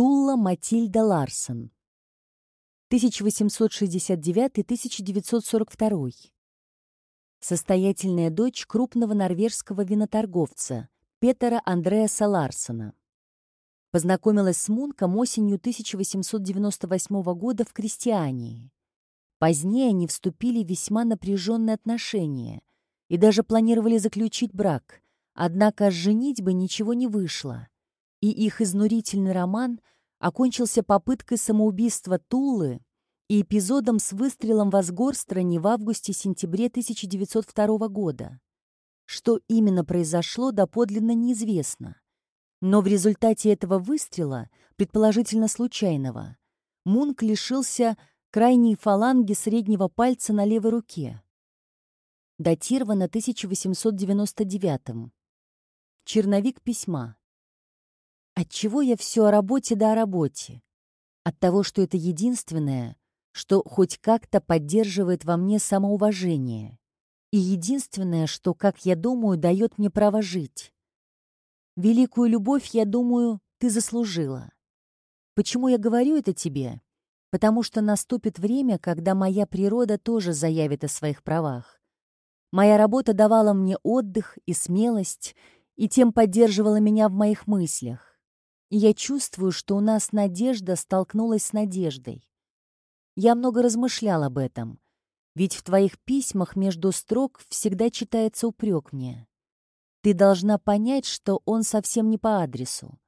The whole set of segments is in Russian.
Тула Матильда Ларсон. 1869-1942. Состоятельная дочь крупного норвежского виноторговца Петера Андреаса Ларсона. Познакомилась с Мунком осенью 1898 года в Крестьянии. Позднее они вступили в весьма напряженные отношения и даже планировали заключить брак, однако с женитьбы ничего не вышло, и их изнурительный роман окончился попыткой самоубийства Тулы и эпизодом с выстрелом в Асгорстране в августе-сентябре 1902 года. Что именно произошло, доподлинно неизвестно. Но в результате этого выстрела, предположительно случайного, Мунк лишился крайней фаланги среднего пальца на левой руке. Датировано 1899 Черновик письма. Отчего я все о работе да о работе? От того, что это единственное, что хоть как-то поддерживает во мне самоуважение. И единственное, что, как я думаю, дает мне право жить. Великую любовь, я думаю, ты заслужила. Почему я говорю это тебе? потому что наступит время, когда моя природа тоже заявит о своих правах. Моя работа давала мне отдых и смелость, и тем поддерживала меня в моих мыслях. И я чувствую, что у нас надежда столкнулась с надеждой. Я много размышлял об этом, ведь в твоих письмах между строк всегда читается упрек мне. Ты должна понять, что он совсем не по адресу.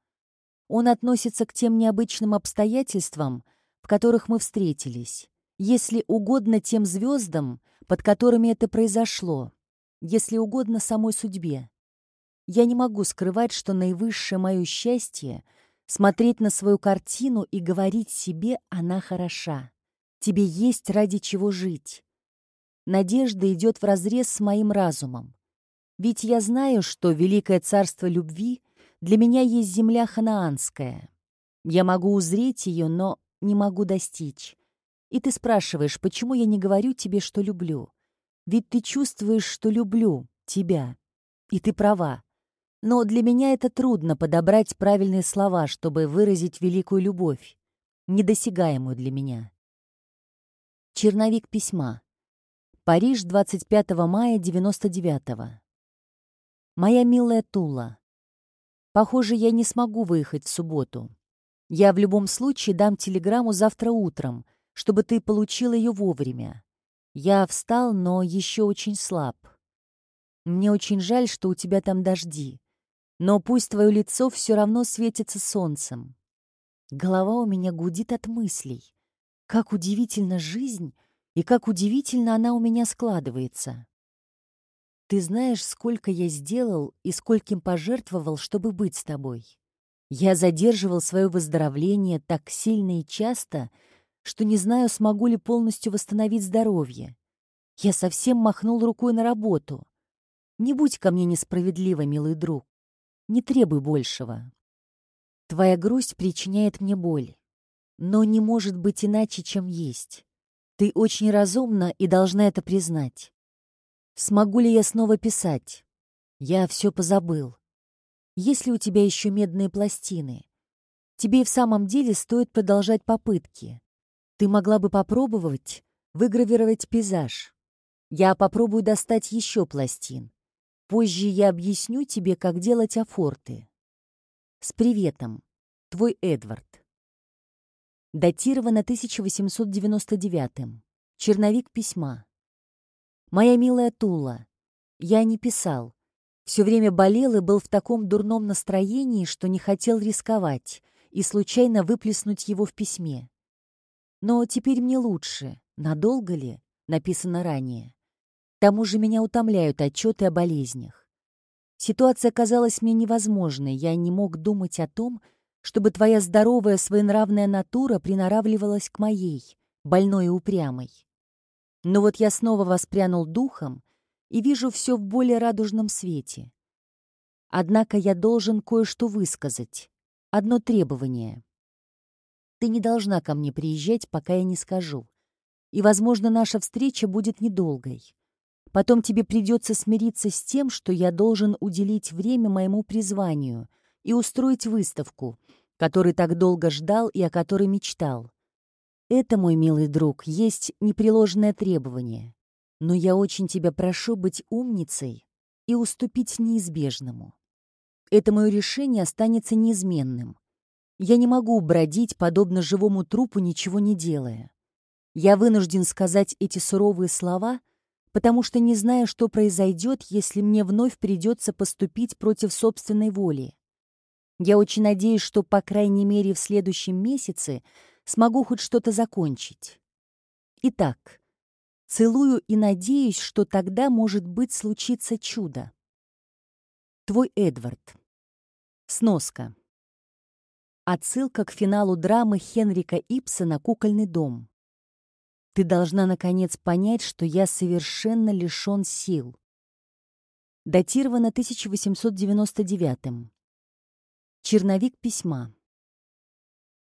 Он относится к тем необычным обстоятельствам, в которых мы встретились, если угодно тем звездам, под которыми это произошло, если угодно самой судьбе. Я не могу скрывать, что наивысшее мое счастье — смотреть на свою картину и говорить себе «она хороша». Тебе есть ради чего жить. Надежда идет вразрез с моим разумом. Ведь я знаю, что великое царство любви для меня есть земля ханаанская. Я могу узреть ее, но не могу достичь. И ты спрашиваешь, почему я не говорю тебе, что люблю? Ведь ты чувствуешь, что люблю тебя. И ты права. Но для меня это трудно подобрать правильные слова, чтобы выразить великую любовь, недосягаемую для меня. Черновик письма. Париж, 25 мая 99 -го. Моя милая Тула, похоже, я не смогу выехать в субботу. Я в любом случае дам телеграмму завтра утром, чтобы ты получил ее вовремя. Я встал, но еще очень слаб. Мне очень жаль, что у тебя там дожди. Но пусть твое лицо все равно светится солнцем. Голова у меня гудит от мыслей. Как удивительна жизнь, и как удивительно она у меня складывается. Ты знаешь, сколько я сделал и скольким пожертвовал, чтобы быть с тобой. Я задерживал свое выздоровление так сильно и часто, что не знаю, смогу ли полностью восстановить здоровье. Я совсем махнул рукой на работу. Не будь ко мне несправедлива, милый друг. Не требуй большего. Твоя грусть причиняет мне боль. Но не может быть иначе, чем есть. Ты очень разумна и должна это признать. Смогу ли я снова писать? Я все позабыл. Есть ли у тебя еще медные пластины? Тебе и в самом деле стоит продолжать попытки. Ты могла бы попробовать выгравировать пейзаж. Я попробую достать еще пластин. Позже я объясню тебе, как делать афорты. С приветом. Твой Эдвард. Датировано 1899. Черновик письма. Моя милая Тула, я не писал, все время болел и был в таком дурном настроении, что не хотел рисковать и случайно выплеснуть его в письме. Но теперь мне лучше. Надолго ли? Написано ранее. Тому же меня утомляют отчеты о болезнях. Ситуация казалась мне невозможной. Я не мог думать о том, чтобы твоя здоровая своенравная натура приноравливалась к моей, больной и упрямой. Но вот я снова воспрянул духом и вижу все в более радужном свете. Однако я должен кое-что высказать. Одно требование. Ты не должна ко мне приезжать, пока я не скажу. И, возможно, наша встреча будет недолгой. Потом тебе придется смириться с тем, что я должен уделить время моему призванию и устроить выставку, который так долго ждал и о которой мечтал. Это, мой милый друг, есть непреложное требование. Но я очень тебя прошу быть умницей и уступить неизбежному. Это мое решение останется неизменным. Я не могу бродить, подобно живому трупу, ничего не делая. Я вынужден сказать эти суровые слова, потому что не знаю, что произойдет, если мне вновь придется поступить против собственной воли. Я очень надеюсь, что, по крайней мере, в следующем месяце смогу хоть что-то закончить. Итак, целую и надеюсь, что тогда, может быть, случится чудо. Твой Эдвард. Сноска. Отсылка к финалу драмы Хенрика Ипсона «Кукольный дом». Ты должна, наконец, понять, что я совершенно лишён сил. Датировано 1899 Черновик письма.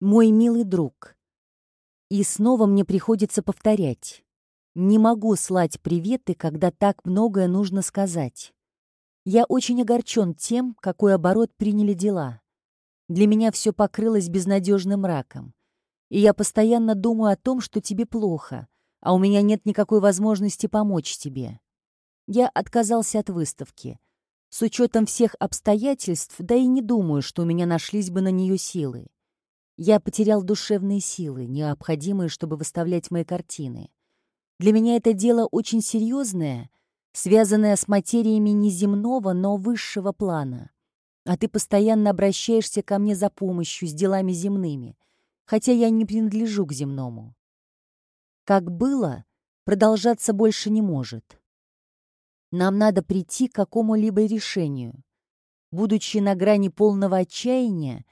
Мой милый друг. И снова мне приходится повторять. Не могу слать приветы, когда так многое нужно сказать. Я очень огорчен тем, какой оборот приняли дела. Для меня все покрылось безнадежным мраком. И я постоянно думаю о том, что тебе плохо, а у меня нет никакой возможности помочь тебе. Я отказался от выставки — с учетом всех обстоятельств, да и не думаю, что у меня нашлись бы на нее силы. Я потерял душевные силы, необходимые, чтобы выставлять мои картины. Для меня это дело очень серьезное, связанное с материями неземного, но высшего плана. А ты постоянно обращаешься ко мне за помощью с делами земными, хотя я не принадлежу к земному. Как было, продолжаться больше не может. Нам надо прийти к какому-либо решению. Будучи на грани полного отчаяния,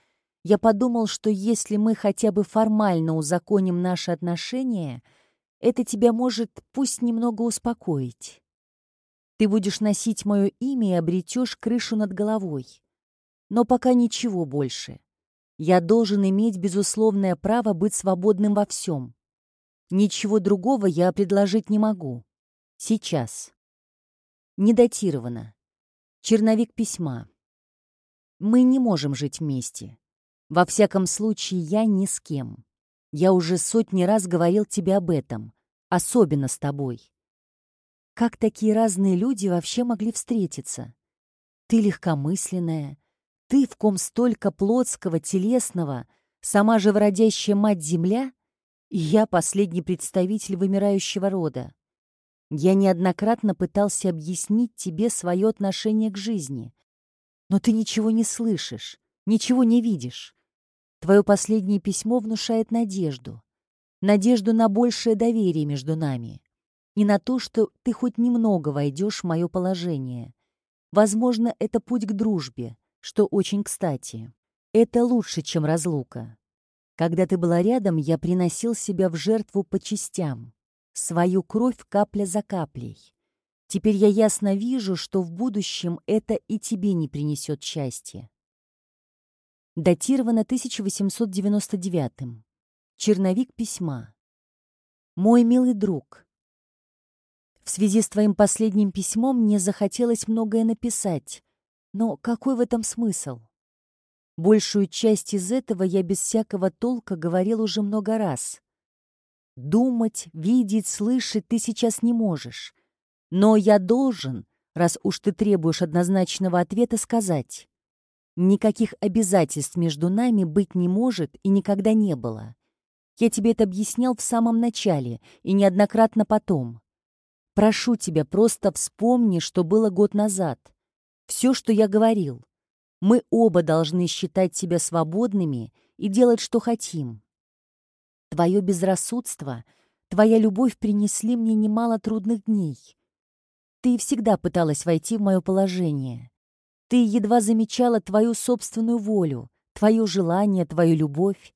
я подумал, что если мы хотя бы формально узаконим наши отношения, это тебя может пусть немного успокоить. Ты будешь носить мое имя и обретешь крышу над головой. Но пока ничего больше. Я должен иметь безусловное право быть свободным во всем. Ничего другого я предложить не могу. Сейчас. Не датировано. Черновик письма. Мы не можем жить вместе. Во всяком случае, я ни с кем. Я уже сотни раз говорил тебе об этом, особенно с тобой. Как такие разные люди вообще могли встретиться? Ты легкомысленная, ты, в ком столько плотского, телесного, сама же вродящая мать-земля, и я последний представитель вымирающего рода. Я неоднократно пытался объяснить тебе свое отношение к жизни. Но ты ничего не слышишь, ничего не видишь. Твое последнее письмо внушает надежду. Надежду на большее доверие между нами. И на то, что ты хоть немного войдешь в мое положение. Возможно, это путь к дружбе, что очень кстати. Это лучше, чем разлука. Когда ты была рядом, я приносил себя в жертву по частям свою кровь капля за каплей. Теперь я ясно вижу, что в будущем это и тебе не принесет счастья. Датировано 1899. Черновик письма. Мой милый друг. В связи с твоим последним письмом мне захотелось многое написать, но какой в этом смысл? Большую часть из этого я без всякого толка говорил уже много раз. Думать, видеть, слышать ты сейчас не можешь. Но я должен, раз уж ты требуешь однозначного ответа, сказать. Никаких обязательств между нами быть не может и никогда не было. Я тебе это объяснял в самом начале и неоднократно потом. Прошу тебя, просто вспомни, что было год назад. Все, что я говорил. Мы оба должны считать себя свободными и делать, что хотим. Твое безрассудство, твоя любовь принесли мне немало трудных дней. Ты всегда пыталась войти в мое положение. Ты едва замечала твою собственную волю, твое желание, твою любовь.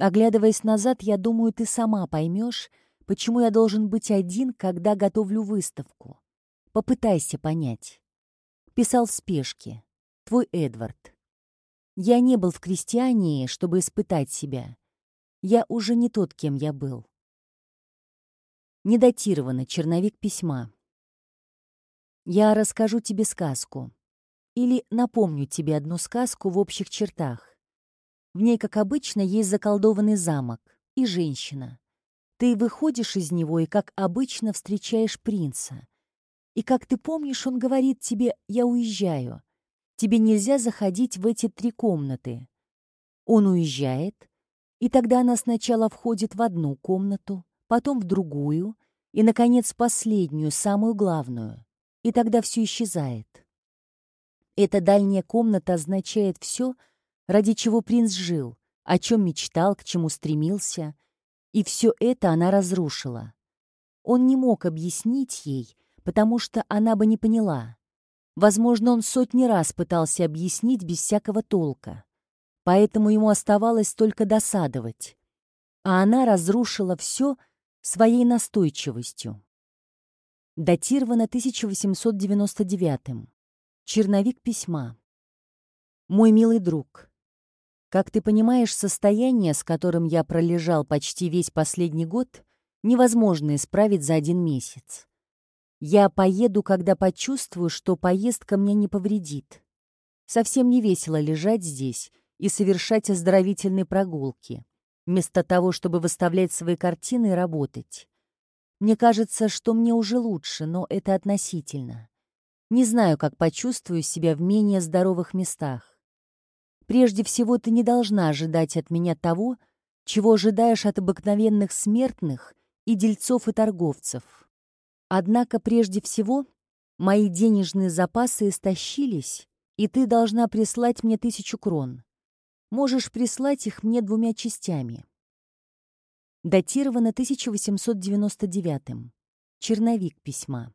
Оглядываясь назад, я думаю, ты сама поймешь, почему я должен быть один, когда готовлю выставку. Попытайся понять. Писал в спешке. Твой Эдвард. Я не был в крестьянии, чтобы испытать себя. Я уже не тот, кем я был. Недатировано черновик письма. Я расскажу тебе сказку. Или напомню тебе одну сказку в общих чертах. В ней, как обычно, есть заколдованный замок и женщина. Ты выходишь из него и, как обычно, встречаешь принца. И, как ты помнишь, он говорит тебе «я уезжаю». Тебе нельзя заходить в эти три комнаты. Он уезжает, и тогда она сначала входит в одну комнату, потом в другую и, наконец, последнюю, самую главную. И тогда все исчезает. Эта дальняя комната означает все, ради чего принц жил, о чем мечтал, к чему стремился. И все это она разрушила. Он не мог объяснить ей, потому что она бы не поняла. Возможно, он сотни раз пытался объяснить без всякого толка. Поэтому ему оставалось только досадовать. А она разрушила все своей настойчивостью. Датировано 1899 Черновик письма. Мой милый друг, как ты понимаешь, состояние, с которым я пролежал почти весь последний год, невозможно исправить за один месяц. Я поеду, когда почувствую, что поездка мне не повредит. Совсем не весело лежать здесь и совершать оздоровительные прогулки, вместо того, чтобы выставлять свои картины и работать. Мне кажется, что мне уже лучше, но это относительно. Не знаю, как почувствую себя в менее здоровых местах. Прежде всего, ты не должна ожидать от меня того, чего ожидаешь от обыкновенных смертных и дельцов и торговцев. Однако, прежде всего, мои денежные запасы истощились, и ты должна прислать мне тысячу крон. Можешь прислать их мне двумя частями. Датировано 1899. Черновик письма.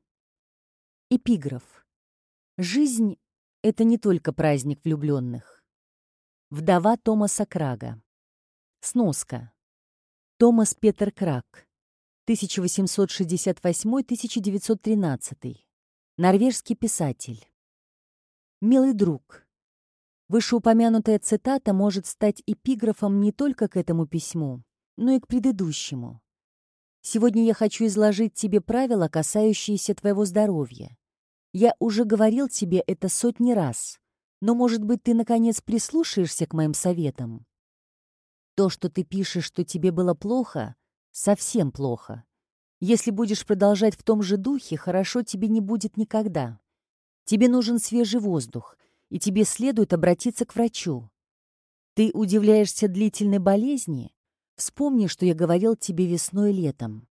Эпиграф. Жизнь — это не только праздник влюбленных. Вдова Томаса Крага. Сноска. Томас Петер Краг. 1868-1913. Норвежский писатель. Милый друг, вышеупомянутая цитата может стать эпиграфом не только к этому письму, но и к предыдущему. Сегодня я хочу изложить тебе правила, касающиеся твоего здоровья. Я уже говорил тебе это сотни раз, но, может быть, ты, наконец, прислушаешься к моим советам? То, что ты пишешь, что тебе было плохо, совсем плохо. Если будешь продолжать в том же духе, хорошо тебе не будет никогда. Тебе нужен свежий воздух, и тебе следует обратиться к врачу. Ты удивляешься длительной болезни? Вспомни, что я говорил тебе весной и летом.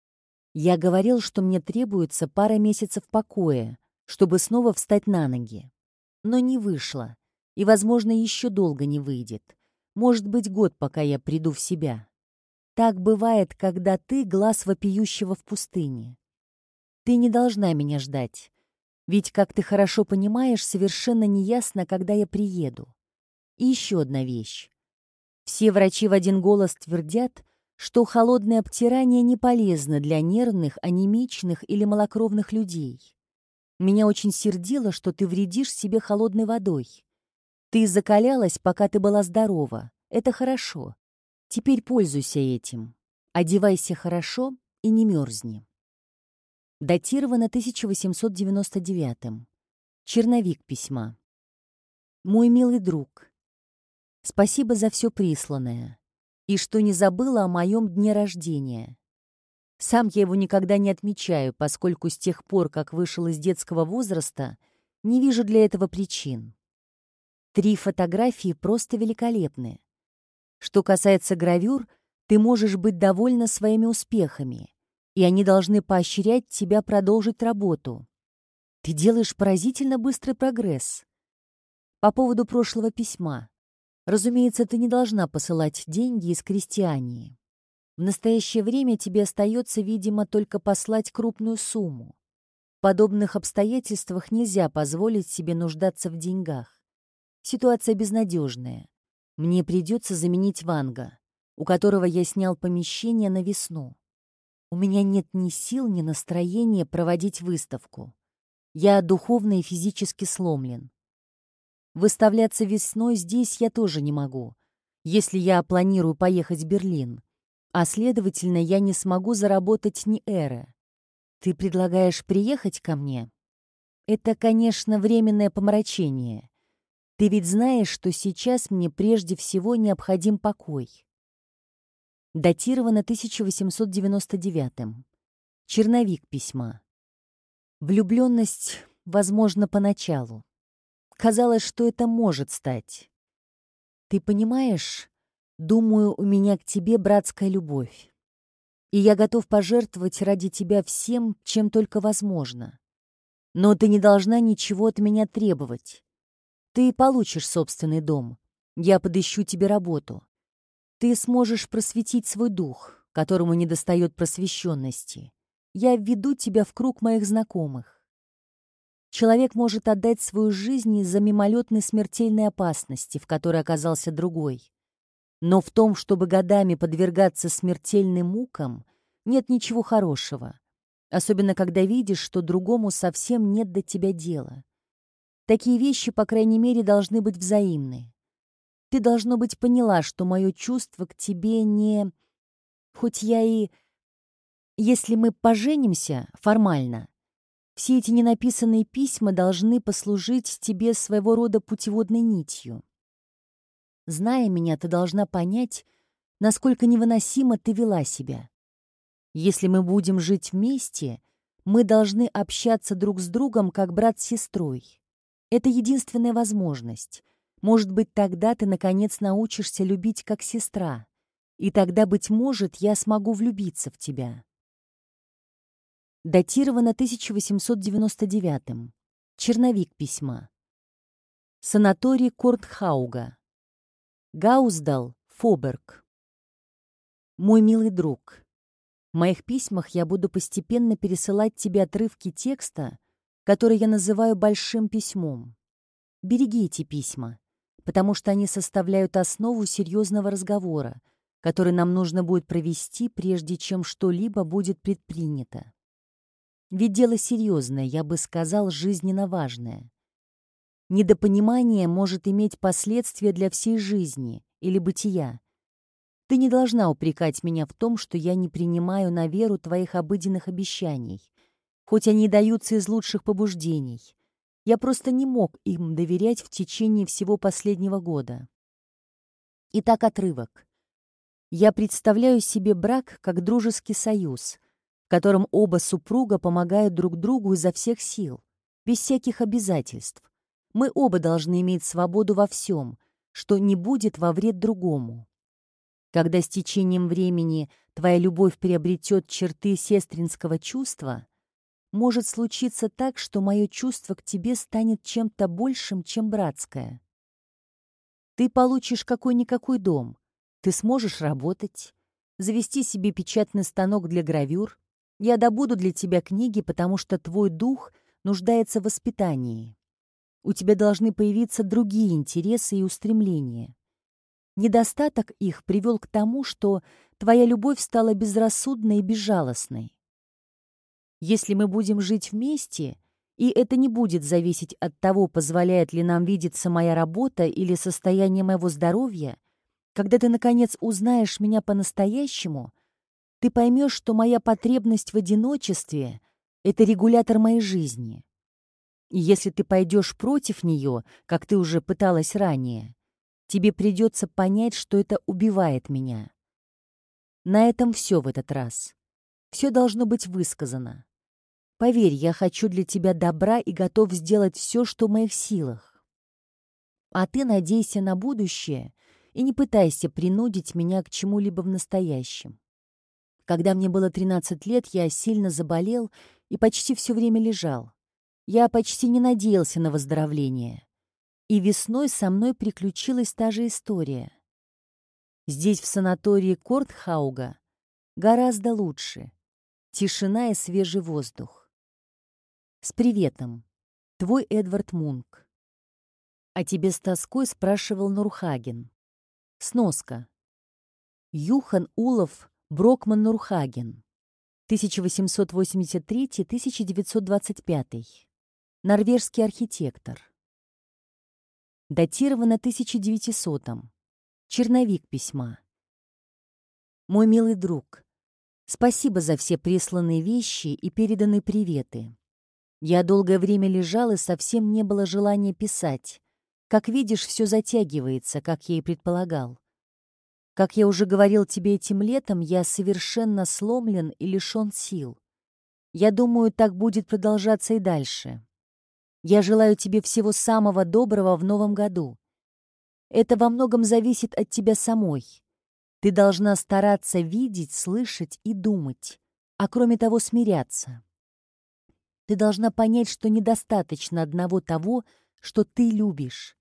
Я говорил, что мне требуется пара месяцев покоя, чтобы снова встать на ноги. Но не вышло, и, возможно, еще долго не выйдет. Может быть, год, пока я приду в себя. Так бывает, когда ты глаз вопиющего в пустыне. Ты не должна меня ждать, ведь, как ты хорошо понимаешь, совершенно неясно, когда я приеду. И еще одна вещь. Все врачи в один голос твердят, что холодное обтирание не полезно для нервных, анемичных или малокровных людей. Меня очень сердило, что ты вредишь себе холодной водой. Ты закалялась, пока ты была здорова. Это хорошо. Теперь пользуйся этим. Одевайся хорошо и не мерзни. Датировано 1899. Черновик письма. Мой милый друг, спасибо за все присланное и что не забыла о моем дне рождения. Сам я его никогда не отмечаю, поскольку с тех пор, как вышел из детского возраста, не вижу для этого причин. Три фотографии просто великолепны. Что касается гравюр, ты можешь быть довольна своими успехами, и они должны поощрять тебя продолжить работу. Ты делаешь поразительно быстрый прогресс. По поводу прошлого письма. Разумеется, ты не должна посылать деньги из крестьянии. В настоящее время тебе остается, видимо, только послать крупную сумму. В подобных обстоятельствах нельзя позволить себе нуждаться в деньгах. Ситуация безнадежная. Мне придется заменить Ванга, у которого я снял помещение на весну. У меня нет ни сил, ни настроения проводить выставку. Я духовно и физически сломлен. Выставляться весной здесь я тоже не могу, если я планирую поехать в Берлин а, следовательно, я не смогу заработать ни эры. Ты предлагаешь приехать ко мне? Это, конечно, временное помрачение. Ты ведь знаешь, что сейчас мне прежде всего необходим покой. Датировано 1899 -м. Черновик письма. Влюбленность, возможно, поначалу. Казалось, что это может стать. Ты понимаешь, думаю, у меня к тебе братская любовь. И я готов пожертвовать ради тебя всем, чем только возможно. Но ты не должна ничего от меня требовать. Ты получишь собственный дом. Я подыщу тебе работу. Ты сможешь просветить свой дух, которому недостает просвещенности. Я введу тебя в круг моих знакомых. Человек может отдать свою жизнь из-за мимолетной смертельной опасности, в которой оказался другой. Но в том, чтобы годами подвергаться смертельным мукам, нет ничего хорошего. Особенно, когда видишь, что другому совсем нет до тебя дела. Такие вещи, по крайней мере, должны быть взаимны. Ты, должно быть, поняла, что мое чувство к тебе не... Хоть я и... Если мы поженимся формально, все эти ненаписанные письма должны послужить тебе своего рода путеводной нитью. Зная меня, ты должна понять, насколько невыносимо ты вела себя. Если мы будем жить вместе, мы должны общаться друг с другом, как брат с сестрой. Это единственная возможность. Может быть, тогда ты, наконец, научишься любить как сестра. И тогда, быть может, я смогу влюбиться в тебя. Датировано 1899 Черновик письма. Санаторий Кортхауга. Гауздал, Фоберг. Мой милый друг, в моих письмах я буду постепенно пересылать тебе отрывки текста, который я называю большим письмом. Береги эти письма, потому что они составляют основу серьезного разговора, который нам нужно будет провести, прежде чем что-либо будет предпринято. Ведь дело серьезное, я бы сказал, жизненно важное. Недопонимание может иметь последствия для всей жизни или бытия. Ты не должна упрекать меня в том, что я не принимаю на веру твоих обыденных обещаний, хоть они и даются из лучших побуждений. Я просто не мог им доверять в течение всего последнего года. Итак, отрывок. Я представляю себе брак как дружеский союз, в котором оба супруга помогают друг другу изо всех сил, без всяких обязательств. Мы оба должны иметь свободу во всем, что не будет во вред другому. Когда с течением времени твоя любовь приобретет черты сестринского чувства, может случиться так, что мое чувство к тебе станет чем-то большим, чем братское. Ты получишь какой-никакой дом, ты сможешь работать, завести себе печатный станок для гравюр. Я добуду для тебя книги, потому что твой дух нуждается в воспитании. У тебя должны появиться другие интересы и устремления. Недостаток их привел к тому, что твоя любовь стала безрассудной и безжалостной. Если мы будем жить вместе, и это не будет зависеть от того, позволяет ли нам видеться моя работа или состояние моего здоровья, когда ты, наконец, узнаешь меня по-настоящему, ты поймешь, что моя потребность в одиночестве — это регулятор моей жизни. И если ты пойдешь против нее, как ты уже пыталась ранее, тебе придется понять, что это убивает меня. На этом все в этот раз. Все должно быть высказано. Поверь, я хочу для тебя добра и готов сделать все, что в моих силах. А ты надейся на будущее и не пытайся принудить меня к чему-либо в настоящем. Когда мне было 13 лет, я сильно заболел и почти все время лежал. Я почти не надеялся на выздоровление. И весной со мной приключилась та же история. Здесь, в санатории Кортхауга, гораздо лучше. Тишина и свежий воздух. С приветом. Твой Эдвард Мунк. О тебе с тоской спрашивал Нурхаген. Сноска. Юхан Улов Брокман Нурхаген. 1883-1925. Норвежский архитектор. Датировано 1900 -м. Черновик письма. Мой милый друг, спасибо за все присланные вещи и переданные приветы. Я долгое время лежал, и совсем не было желания писать. Как видишь, все затягивается, как я и предполагал. Как я уже говорил тебе этим летом, я совершенно сломлен и лишен сил. Я думаю, так будет продолжаться и дальше. Я желаю тебе всего самого доброго в новом году. Это во многом зависит от тебя самой. Ты должна стараться видеть, слышать и думать, а кроме того смиряться. Ты должна понять, что недостаточно одного того, что ты любишь.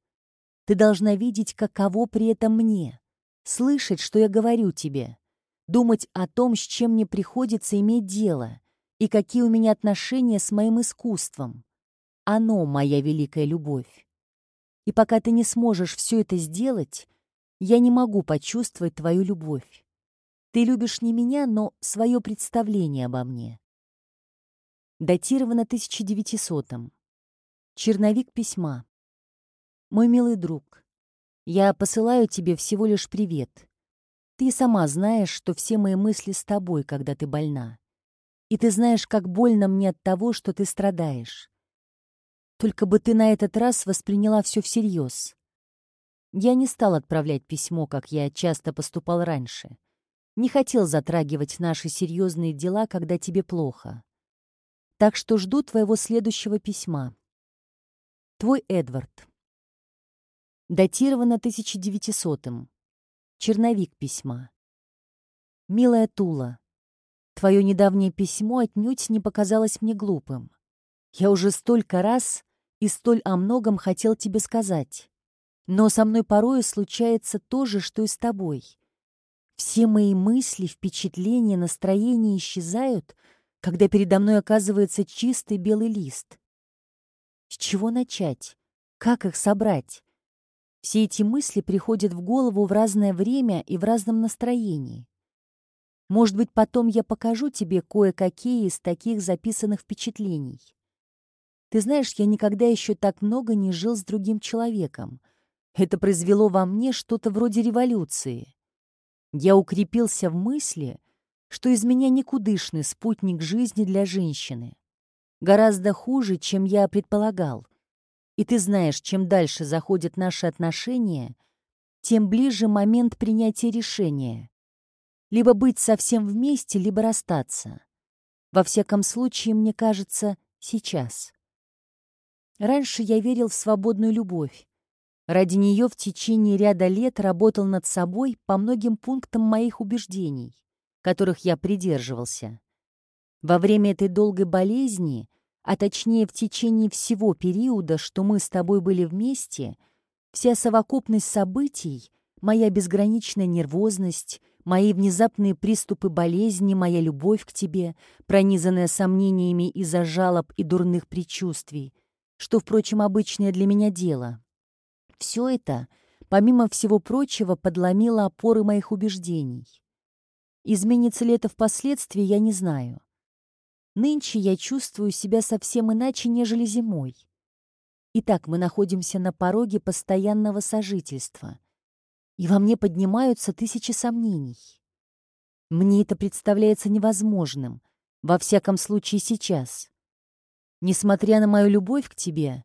Ты должна видеть, каково при этом мне, слышать, что я говорю тебе, думать о том, с чем мне приходится иметь дело и какие у меня отношения с моим искусством. Оно — моя великая любовь. И пока ты не сможешь все это сделать, я не могу почувствовать твою любовь. Ты любишь не меня, но свое представление обо мне. Датировано 1900-м. Черновик письма. Мой милый друг, я посылаю тебе всего лишь привет. Ты сама знаешь, что все мои мысли с тобой, когда ты больна. И ты знаешь, как больно мне от того, что ты страдаешь. Только бы ты на этот раз восприняла все всерьез. Я не стал отправлять письмо, как я часто поступал раньше. Не хотел затрагивать наши серьезные дела, когда тебе плохо. Так что жду твоего следующего письма. Твой Эдвард. Датировано 1900-м. Черновик письма. «Милая Тула, твое недавнее письмо отнюдь не показалось мне глупым. Я уже столько раз и столь о многом хотел тебе сказать. Но со мной порою случается то же, что и с тобой. Все мои мысли, впечатления, настроения исчезают, когда передо мной оказывается чистый белый лист. С чего начать? Как их собрать? Все эти мысли приходят в голову в разное время и в разном настроении. Может быть, потом я покажу тебе кое-какие из таких записанных впечатлений. Ты знаешь, я никогда еще так много не жил с другим человеком. Это произвело во мне что-то вроде революции. Я укрепился в мысли, что из меня никудышный спутник жизни для женщины. Гораздо хуже, чем я предполагал. И ты знаешь, чем дальше заходят наши отношения, тем ближе момент принятия решения. Либо быть совсем вместе, либо расстаться. Во всяком случае, мне кажется, сейчас. Раньше я верил в свободную любовь. Ради нее в течение ряда лет работал над собой по многим пунктам моих убеждений, которых я придерживался. Во время этой долгой болезни, а точнее в течение всего периода, что мы с тобой были вместе, вся совокупность событий, моя безграничная нервозность, мои внезапные приступы болезни, моя любовь к тебе, пронизанная сомнениями из-за жалоб и дурных предчувствий — что, впрочем, обычное для меня дело. Все это, помимо всего прочего, подломило опоры моих убеждений. Изменится ли это впоследствии, я не знаю. Нынче я чувствую себя совсем иначе, нежели зимой. Итак, мы находимся на пороге постоянного сожительства, и во мне поднимаются тысячи сомнений. Мне это представляется невозможным, во всяком случае сейчас. Несмотря на мою любовь к тебе,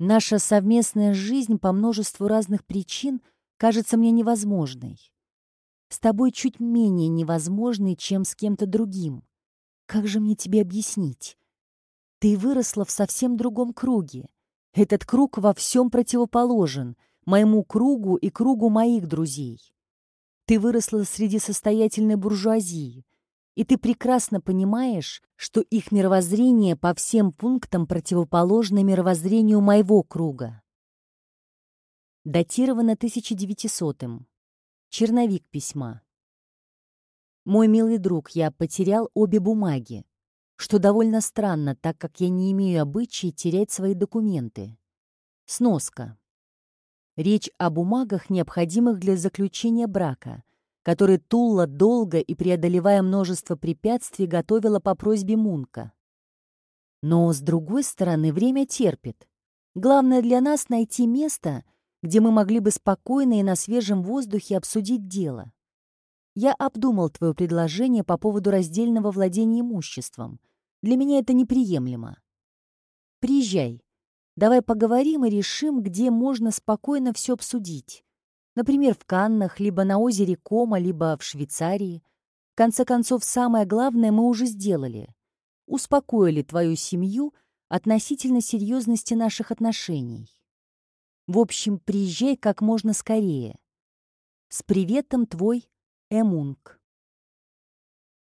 наша совместная жизнь по множеству разных причин кажется мне невозможной. С тобой чуть менее невозможной, чем с кем-то другим. Как же мне тебе объяснить? Ты выросла в совсем другом круге. Этот круг во всем противоположен моему кругу и кругу моих друзей. Ты выросла среди состоятельной буржуазии, и ты прекрасно понимаешь, что их мировоззрение по всем пунктам противоположно мировоззрению моего круга. Датировано 1900-м. Черновик письма. Мой милый друг, я потерял обе бумаги, что довольно странно, так как я не имею обычаи терять свои документы. Сноска. Речь о бумагах, необходимых для заключения брака, который Тулла долго и преодолевая множество препятствий готовила по просьбе Мунка. Но, с другой стороны, время терпит. Главное для нас найти место, где мы могли бы спокойно и на свежем воздухе обсудить дело. Я обдумал твое предложение по поводу раздельного владения имуществом. Для меня это неприемлемо. Приезжай. Давай поговорим и решим, где можно спокойно все обсудить. Например, в Каннах, либо на озере Кома, либо в Швейцарии. В конце концов, самое главное мы уже сделали. Успокоили твою семью относительно серьезности наших отношений. В общем, приезжай как можно скорее. С приветом твой Эмунг.